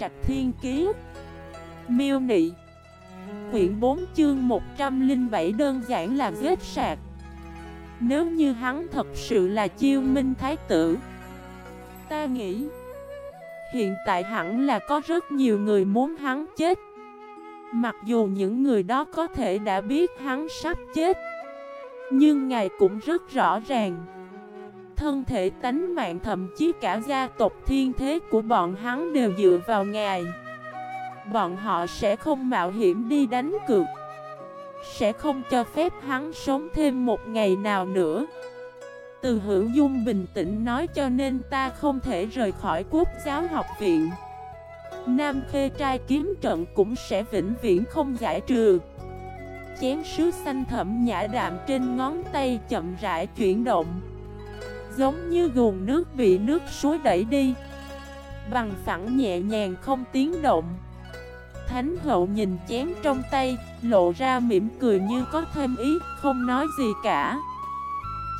Trạch Thiên Kiế Miêu Nị. Quyển 4 chương 107 đơn giản là giết sạc. Nếu như hắn thật sự là chiêu minh thái tử, Ta nghĩ Hiện tại hẳn là có rất nhiều người muốn hắn chết. Mặc dù những người đó có thể đã biết hắn sắp chết, Nhưng ngài cũng rất rõ ràng. Thân thể tánh mạng, thậm chí cả gia tộc thiên thế của bọn hắn đều dựa vào ngài. Bọn họ sẽ không mạo hiểm đi đánh cược, Sẽ không cho phép hắn sống thêm một ngày nào nữa. Từ hữu dung bình tĩnh nói cho nên ta không thể rời khỏi quốc giáo học viện. Nam khê trai kiếm trận cũng sẽ vĩnh viễn không giải trừ. Chén sứ xanh thẩm nhã đạm trên ngón tay chậm rãi chuyển động. Giống như gùn nước bị nước suối đẩy đi. Bằng phẳng nhẹ nhàng không tiếng động. Thánh hậu nhìn chén trong tay, Lộ ra mỉm cười như có thêm ý, Không nói gì cả.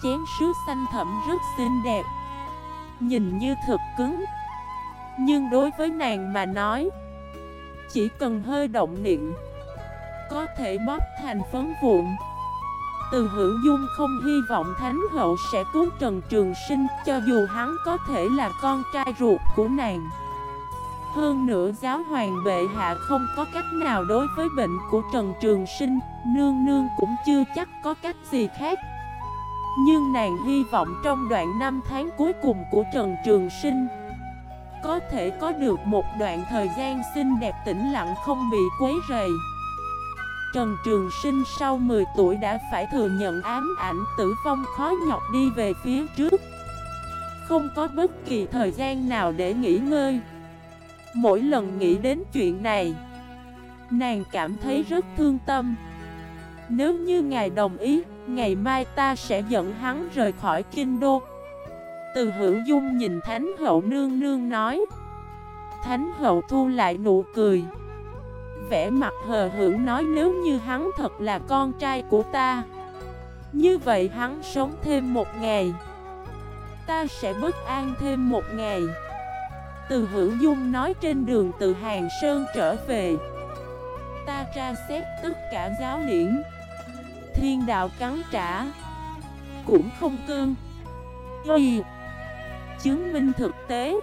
Chén sứ xanh thẩm rất xinh đẹp. Nhìn như thật cứng. Nhưng đối với nàng mà nói, Chỉ cần hơi động niệm, Có thể bóp thành phấn vụn từ hữu dung không hy vọng Thánh Hậu sẽ cứu Trần Trường Sinh cho dù hắn có thể là con trai ruột của nàng. Hơn nữa giáo hoàng bệ hạ không có cách nào đối với bệnh của Trần Trường Sinh, nương nương cũng chưa chắc có cách gì khác. Nhưng nàng hy vọng trong đoạn năm tháng cuối cùng của Trần Trường Sinh Có thể có được một đoạn thời gian xinh đẹp tĩnh lặng không bị quấy rầy Trần Trường Sinh sau 10 tuổi đã phải thừa nhận ám ảnh tử vong khó nhọc đi về phía trước. Không có bất kỳ thời gian nào để nghỉ ngơi. Mỗi lần nghĩ đến chuyện này, Nàng cảm thấy rất thương tâm. Nếu như ngài đồng ý, Ngày mai ta sẽ dẫn hắn rời khỏi kinh đô. Từ hữu dung nhìn Thánh hậu nương nương nói. Thánh hậu thu lại nụ cười vẻ mặt hờ hững nói nếu như hắn thật là con trai của ta. Như vậy hắn sống thêm một ngày. Ta sẽ bất an thêm một ngày. Từ hữu dung nói trên đường từ Hàng Sơn trở về. Ta tra xét tất cả giáo điển. Thiên đạo cắn trả. Cũng không cương. Y Chứng minh thực tế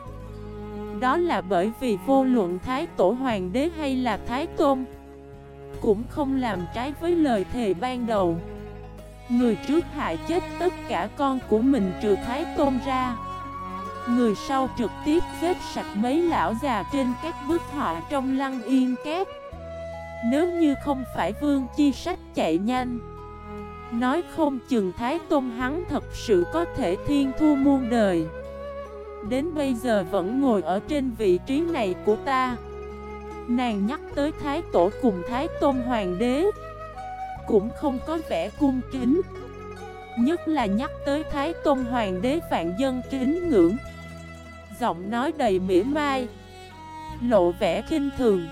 đó là bởi vì vô luận Thái Tổ Hoàng đế hay là Thái Tôn Cũng không làm trái với lời thề ban đầu. Người trước hại chết tất cả con của mình trừ Thái Tôn ra. Người sau trực tiếp giết sạch mấy lão già trên các bức họa trong lăng yên két Nếu như không phải vương chi sách chạy nhanh, Nói không chừng Thái Tôn hắn thật sự có thể thiên thu muôn đời. Đến bây giờ vẫn ngồi ở trên vị trí này của ta. Nàng nhắc tới Thái Tổ cùng Thái Tôn Hoàng đế Cũng không có vẻ cung kính, Nhất là nhắc tới Thái Tôn Hoàng đế vạn dân kính ngưỡng. Giọng nói đầy mỉa mai, Lộ vẻ kinh thường.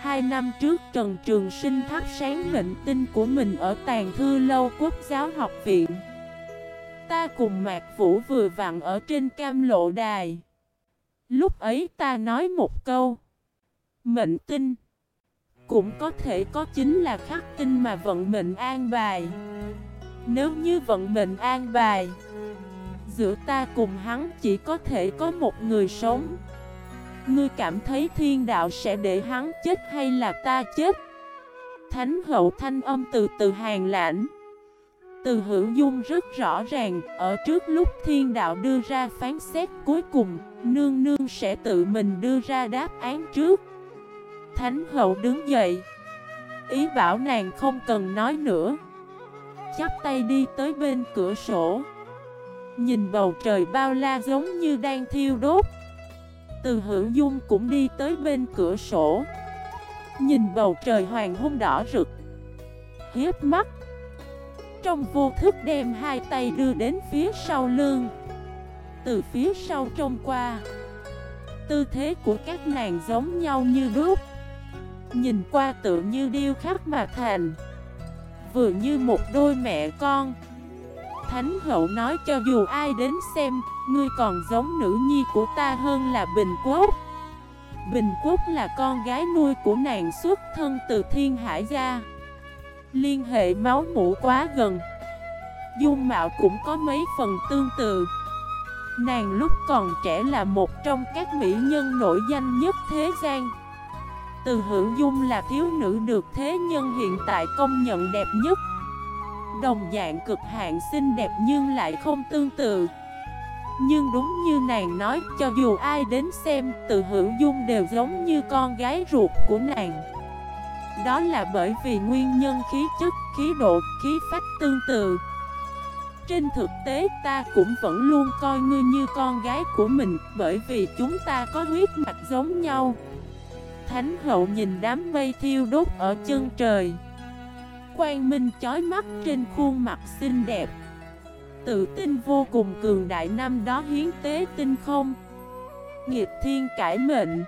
Hai năm trước Trần Trường Sinh thắp sáng mệnh tinh của mình ở tàn thư lâu quốc giáo học viện. Ta cùng Mạc Vũ vừa vặn ở trên cam lộ đài. Lúc ấy ta nói một câu. Mệnh tinh. Cũng có thể có chính là khắc tinh mà vận mệnh an bài. Nếu như vận mệnh an bài. Giữa ta cùng hắn chỉ có thể có một người sống. Ngươi cảm thấy thiên đạo sẽ để hắn chết hay là ta chết? Thánh hậu thanh âm từ từ hàng lãnh. Từ hữu dung rất rõ ràng, ở trước lúc thiên đạo đưa ra phán xét cuối cùng, nương nương sẽ tự mình đưa ra đáp án trước. Thánh hậu đứng dậy, ý bảo nàng không cần nói nữa. Chắp tay đi tới bên cửa sổ, nhìn bầu trời bao la giống như đang thiêu đốt. Từ hữu dung cũng đi tới bên cửa sổ, nhìn bầu trời hoàng hôn đỏ rực, hiếp mắt trong vô thức đem hai tay đưa đến phía sau lưng. Từ phía sau trông qua, Tư thế của các nàng giống nhau như đúc. Nhìn qua tự như điêu khắc mà thành, Vừa như một đôi mẹ con. Thánh hậu nói cho dù ai đến xem, Ngươi còn giống nữ nhi của ta hơn là bình quốc. Bình Quốc là con gái nuôi của nàng xuất thân từ thiên hải gia. Liên hệ máu mũ quá gần. Dung mạo cũng có mấy phần tương tự. Nàng lúc còn trẻ là một trong các mỹ nhân nổi danh nhất thế gian. Từ hưởng dung là thiếu nữ được thế nhân hiện tại công nhận đẹp nhất. Đồng dạng cực hạn xinh đẹp nhưng lại không tương tự. Nhưng đúng như nàng nói, cho dù ai đến xem, Từ hữu dung đều giống như con gái ruột của nàng. Đó là bởi vì nguyên nhân khí chất, khí độ, khí phách tương tự. Trên thực tế ta cũng vẫn luôn coi ngươi như con gái của mình Bởi vì chúng ta có huyết mạch giống nhau. Thánh hậu nhìn đám mây thiêu đốt ở chân trời. Quang minh chói mắt trên khuôn mặt xinh đẹp. Tự tin vô cùng cường đại năm đó hiến tế tinh không. Nghiệp thiên cải mệnh.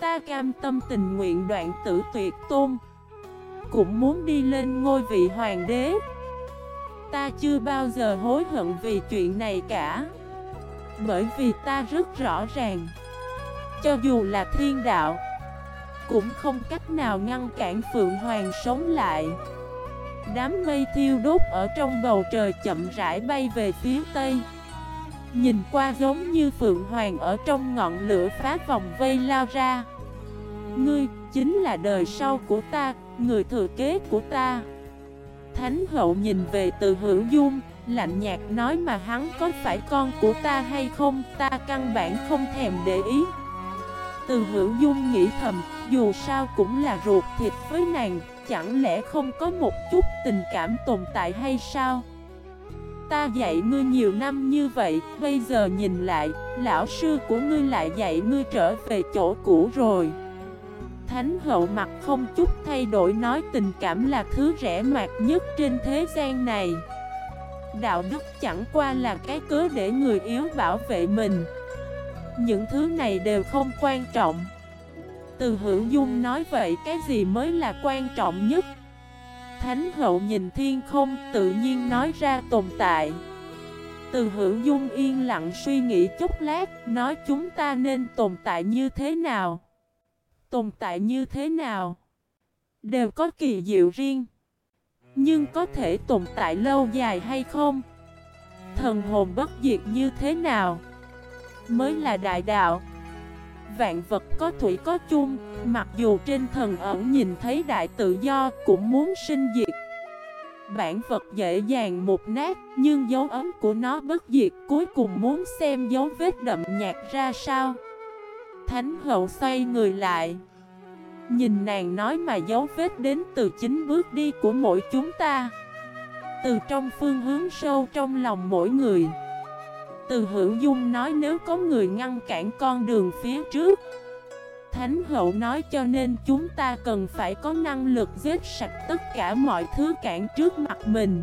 Ta cam tâm tình nguyện đoạn tử tuyệt tôn. Cũng muốn đi lên ngôi vị hoàng đế. Ta chưa bao giờ hối hận vì chuyện này cả. Bởi vì ta rất rõ ràng, Cho dù là thiên đạo, Cũng không cách nào ngăn cản Phượng Hoàng sống lại. Đám mây thiêu đốt ở trong bầu trời chậm rãi bay về phía tây. Nhìn qua giống như Phượng Hoàng ở trong ngọn lửa phá vòng vây lao ra. Ngươi chính là đời sau của ta, người thừa kế của ta. Thánh hậu nhìn về từ hữu dung Lạnh nhạt nói mà hắn có phải con của ta hay không Ta căn bản không thèm để ý. Từ hữu dung nghĩ thầm Dù sao cũng là ruột thịt với nàng Chẳng lẽ không có một chút tình cảm tồn tại hay sao? Ta dạy ngươi nhiều năm như vậy, Bây giờ nhìn lại, Lão sư của ngươi lại dạy ngươi trở về chỗ cũ rồi. Thánh hậu mặt không chút thay đổi nói tình cảm là thứ rẻ mạt nhất trên thế gian này. Đạo đức chẳng qua là cái cớ để người yếu bảo vệ mình. Những thứ này đều không quan trọng. Từ hữu dung nói vậy cái gì mới là quan trọng nhất? Thánh hậu nhìn thiên không, tự nhiên nói ra tồn tại Từ hữu dung yên lặng suy nghĩ chút lát, Nói chúng ta nên tồn tại như thế nào Tồn tại như thế nào? Đều có kỳ diệu riêng. Nhưng có thể tồn tại lâu dài hay không? Thần hồn bất diệt như thế nào? Mới là đại đạo. Vạn vật có thủy có chung, mặc dù trên thần ẩn nhìn thấy đại tự do cũng muốn sinh diệt. Bản vật dễ dàng một nát, nhưng dấu ấn của nó bất diệt cuối cùng muốn xem dấu vết đậm nhạt ra sao. Thánh hậu xoay người lại Nhìn nàng nói mà dấu vết đến từ chính bước đi của mỗi chúng ta Từ trong phương hướng sâu trong lòng mỗi người từ hữu dung nói nếu có người ngăn cản con đường phía trước. Thánh hậu nói cho nên chúng ta cần phải có năng lực giết sạch tất cả mọi thứ cản trước mặt mình.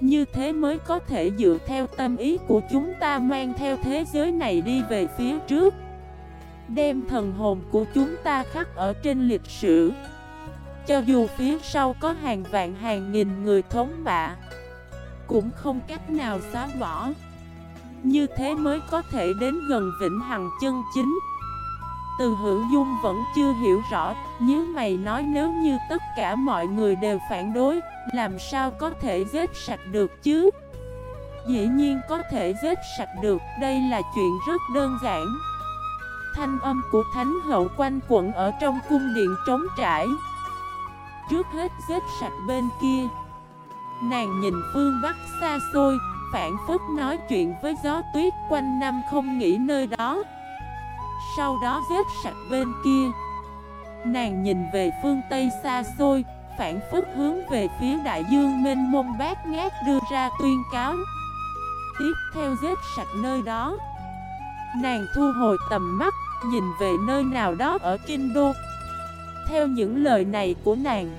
Như thế mới có thể dựa theo tâm ý của chúng ta mang theo thế giới này đi về phía trước. Đem thần hồn của chúng ta khắc ở trên lịch sử. Cho dù phía sau có hàng vạn hàng nghìn người thống bạ, Cũng không cách nào xóa bỏ. Như thế mới có thể đến gần vĩnh hằng chân chính. Từ hữu dung vẫn chưa hiểu rõ, Nhớ mày nói nếu như tất cả mọi người đều phản đối, Làm sao có thể vết sạch được chứ? Dĩ nhiên có thể vết sạch được, Đây là chuyện rất đơn giản. Thanh âm của Thánh Hậu quanh quẩn ở trong cung điện trống trải. Trước hết vết sạch bên kia. Nàng nhìn phương Bắc xa xôi Phản phức nói chuyện với gió tuyết quanh năm không nghỉ nơi đó. Sau đó giết sạch bên kia. Nàng nhìn về phương Tây xa xôi, Phản phức hướng về phía đại dương mênh mông bát ngát đưa ra tuyên cáo. Tiếp theo giết sạch nơi đó. Nàng thu hồi tầm mắt, Nhìn về nơi nào đó ở Kinh Đô. Theo những lời này của nàng,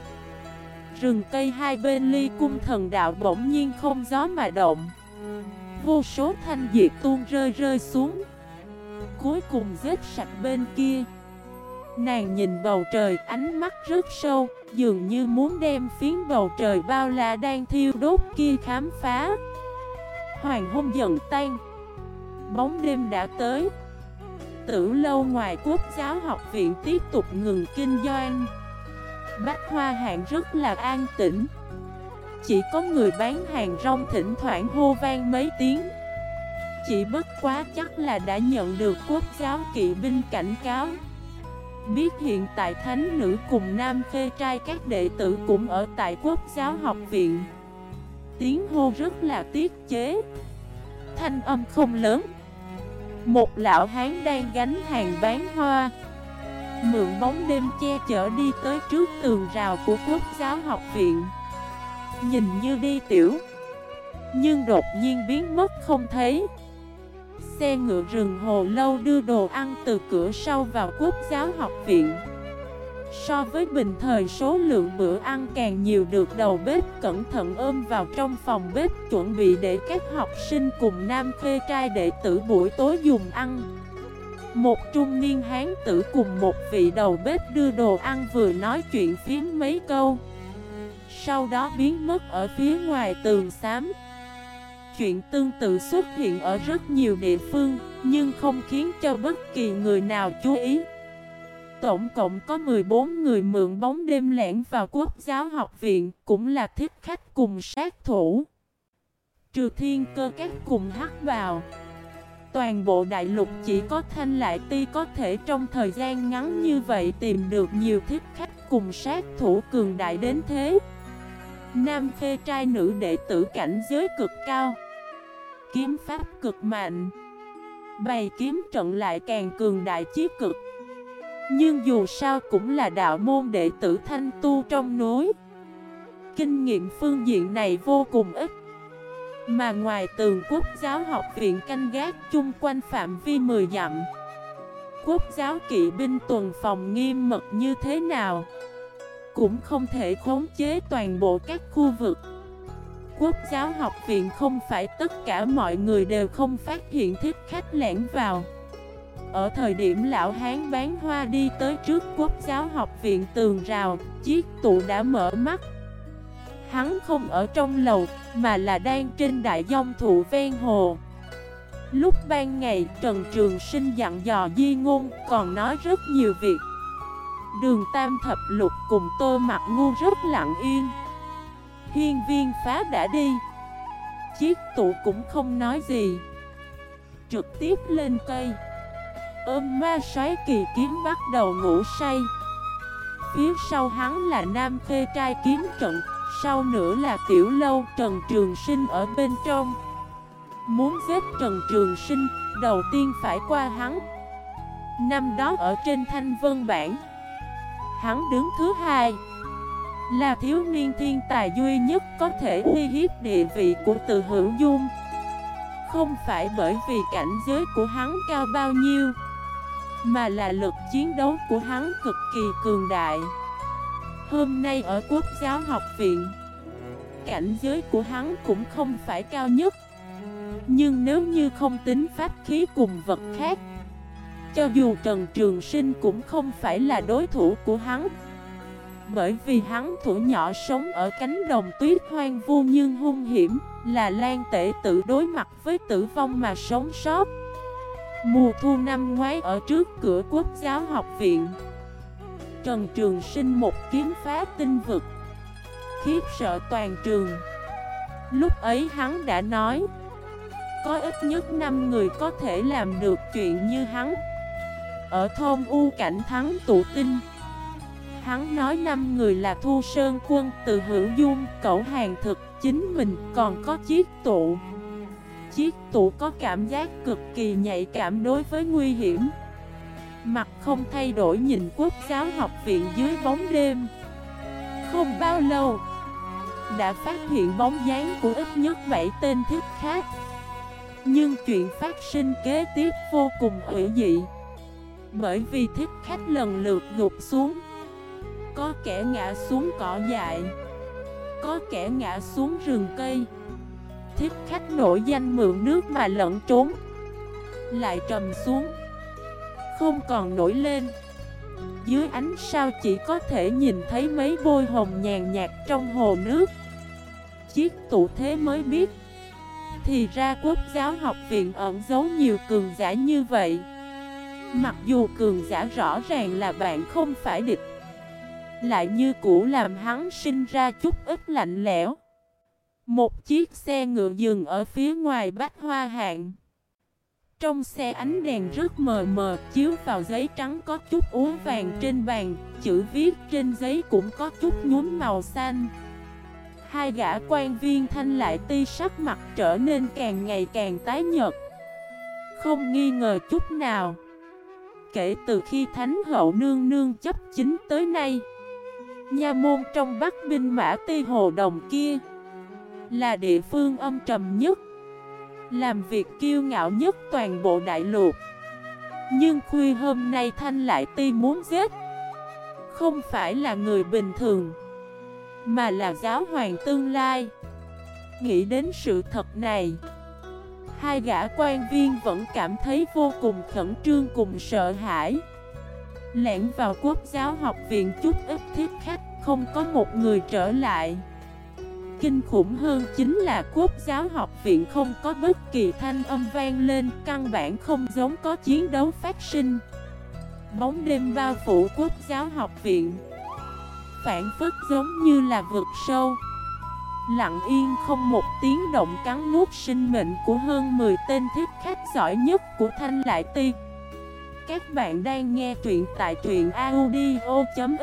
Rừng cây hai bên ly cung thần đạo bỗng nhiên không gió mà động. Vô số thanh diệt tuôn rơi rơi xuống. Cuối cùng giết sạch bên kia. Nàng nhìn bầu trời, ánh mắt rất sâu, Dường như muốn đem phiến bầu trời bao la đang thiêu đốt kia khám phá. Hoàng hôn dần tan. Bóng đêm đã tới. Tử lâu ngoài quốc giáo học viện tiếp tục ngừng kinh doanh. Bách Hoa Hạng rất là an tĩnh. Chỉ có người bán hàng rong thỉnh thoảng hô vang mấy tiếng. Chỉ bất quá chắc là đã nhận được quốc giáo kỵ binh cảnh cáo. Biết hiện tại thánh nữ cùng nam khê trai các đệ tử cũng ở tại quốc giáo học viện. Tiếng hô rất là tiết chế. Thanh âm không lớn. Một lão hán đang gánh hàng bán hoa. Mượn bóng đêm che chở đi tới trước tường rào của quốc giáo học viện. Nhìn như đi tiểu. Nhưng đột nhiên biến mất không thấy. Xe ngựa rừng hồ lâu đưa đồ ăn từ cửa sau vào quốc giáo học viện. So với bình thời, số lượng bữa ăn càng nhiều được đầu bếp cẩn thận ôm vào trong phòng bếp chuẩn bị để các học sinh cùng nam khê trai đệ tử buổi tối dùng ăn. Một trung niên hán tử cùng một vị đầu bếp đưa đồ ăn vừa nói chuyện phiếm mấy câu. Sau đó biến mất ở phía ngoài tường xám. Chuyện tương tự xuất hiện ở rất nhiều địa phương, Nhưng không khiến cho bất kỳ người nào chú ý. Tổng cộng có 14 người mượn bóng đêm lẻn vào quốc giáo học viện, Cũng là thiết khách cùng sát thủ. Trừ thiên cơ các cùng hắc vào Toàn bộ đại lục chỉ có thanh lại ti có thể trong thời gian ngắn như vậy tìm được nhiều thiết khách cùng sát thủ cường đại đến thế. Nam phê trai nữ đệ tử cảnh giới cực cao. Kiếm pháp cực mạnh. Bày kiếm trận lại càng cường đại chí cực. Nhưng dù sao cũng là đạo môn đệ tử thanh tu trong núi. Kinh nghiệm phương diện này vô cùng ít. Mà ngoài tường quốc giáo học viện canh gác chung quanh phạm vi 10 dặm, Quốc giáo kỵ binh tuần phòng nghiêm mật như thế nào? Cũng không thể khống chế toàn bộ các khu vực. Quốc giáo học viện không phải tất cả mọi người đều không phát hiện thích khách lẻn vào. Ở thời điểm lão hán bán hoa đi tới trước quốc giáo học viện tường rào, Chiếc tụ đã mở mắt. Hắn không ở trong lầu, mà là đang trên đại dông thụ ven hồ. Lúc ban ngày, Trần Trường Sinh dặn dò di ngôn còn nói rất nhiều việc. Đường Tam Thập Lục cùng Tô mặt ngu rất lặng yên. Hiên viên phá đã đi. Chiếc tụ cũng không nói gì. Trực tiếp lên cây. Ôm ma xoáy kỳ kiếm bắt đầu ngủ say. Phía sau hắn là nam khê trai kiếm trận, Sau nữa là tiểu lâu Trần Trường Sinh ở bên trong. Muốn giết Trần Trường Sinh, Đầu tiên phải qua hắn. Năm đó ở trên thanh vân bản Hắn đứng thứ hai. Là thiếu niên thiên tài duy nhất có thể uy hiếp địa vị của từ hữu dung. Không phải bởi vì cảnh giới của hắn cao bao nhiêu, Mà là lực chiến đấu của hắn cực kỳ cường đại. Hôm nay ở quốc giáo học viện, Cảnh giới của hắn cũng không phải cao nhất. Nhưng nếu như không tính pháp khí cùng vật khác cho dù Trần Trường Sinh cũng không phải là đối thủ của hắn. Bởi vì hắn thủ nhỏ sống ở cánh đồng tuyết hoang vu nhưng hung hiểm Là lan tể tự đối mặt với tử vong mà sống sót. Mùa thu năm ngoái ở trước cửa quốc giáo học viện, Trần Trường Sinh một kiếm phá tinh vực, Khiếp sợ toàn trường. Lúc ấy hắn đã nói, Có ít nhất 5 người có thể làm được chuyện như hắn. Ở thôn U Cảnh Thắng tụ tinh Hắn nói năm người là Thu Sơn Quân, từ hữu dung, cẩu hàng thực, chính mình còn có chiếc tụ. Chiếc tụ có cảm giác cực kỳ nhạy cảm đối với nguy hiểm. Mặt không thay đổi nhìn quốc giáo học viện dưới bóng đêm. Không bao lâu, đã phát hiện bóng dáng của ít nhất 7 tên thiết khác. Nhưng chuyện phát sinh kế tiếp vô cùng hữu dị bởi vì thiết khách lần lượt gục xuống. Có kẻ ngã xuống cỏ dại. Có kẻ ngã xuống rừng cây. Thiết khách nổi danh mượn nước mà lẫn trốn. Lại trầm xuống. Không còn nổi lên. Dưới ánh sao chỉ có thể nhìn thấy mấy bôi hồng nhàn nhạt trong hồ nước. Chiếc tụ thế mới biết. Thì ra quốc giáo học viện ẩn giấu nhiều cường giả như vậy. Mặc dù cường giả rõ ràng là bạn không phải địch, Lại như cũ làm hắn sinh ra chút ít lạnh lẽo. Một chiếc xe ngựa dừng ở phía ngoài bách hoa hạng. Trong xe ánh đèn rất mờ mờ, chiếu vào giấy trắng có chút úa vàng trên bàn, Chữ viết trên giấy cũng có chút nhuốm màu xanh. Hai gã quan viên thanh lại ti sắc mặt trở nên càng ngày càng tái nhợt. Không nghi ngờ chút nào. Kể từ khi Thánh hậu nương nương chấp chính tới nay. Nha môn trong Bắc binh mã Tây Hồ Đồng kia Là địa phương âm trầm nhất, Làm việc kiêu ngạo nhất toàn bộ đại lục. Nhưng khuya hôm nay Thanh lại ti muốn giết, Không phải là người bình thường, Mà là giáo hoàng tương lai. Nghĩ đến sự thật này Hai gã quan viên vẫn cảm thấy vô cùng khẩn trương cùng sợ hãi. Lẻn vào quốc giáo học viện chút ít thiết khách, Không có một người trở lại. Kinh khủng hơn chính là quốc giáo học viện không có bất kỳ thanh âm vang lên, Căn bản không giống có chiến đấu phát sinh. Bóng đêm bao phủ quốc giáo học viện, Phản phức giống như là vực sâu. Lặng yên không một tiếng động cắn nuốt sinh mệnh của hơn 10 tên thiết khách giỏi nhất của Thanh Lại Ti. Các bạn đang nghe truyện tại truyện audio.fif